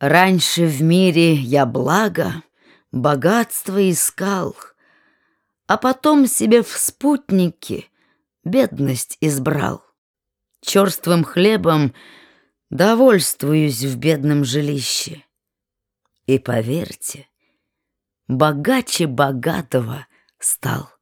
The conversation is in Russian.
Раньше в мире я благо, богатство искал, А потом себе в спутники бедность избрал. Черствым хлебом довольствуюсь в бедном жилище. И поверьте, богаче богатого стал.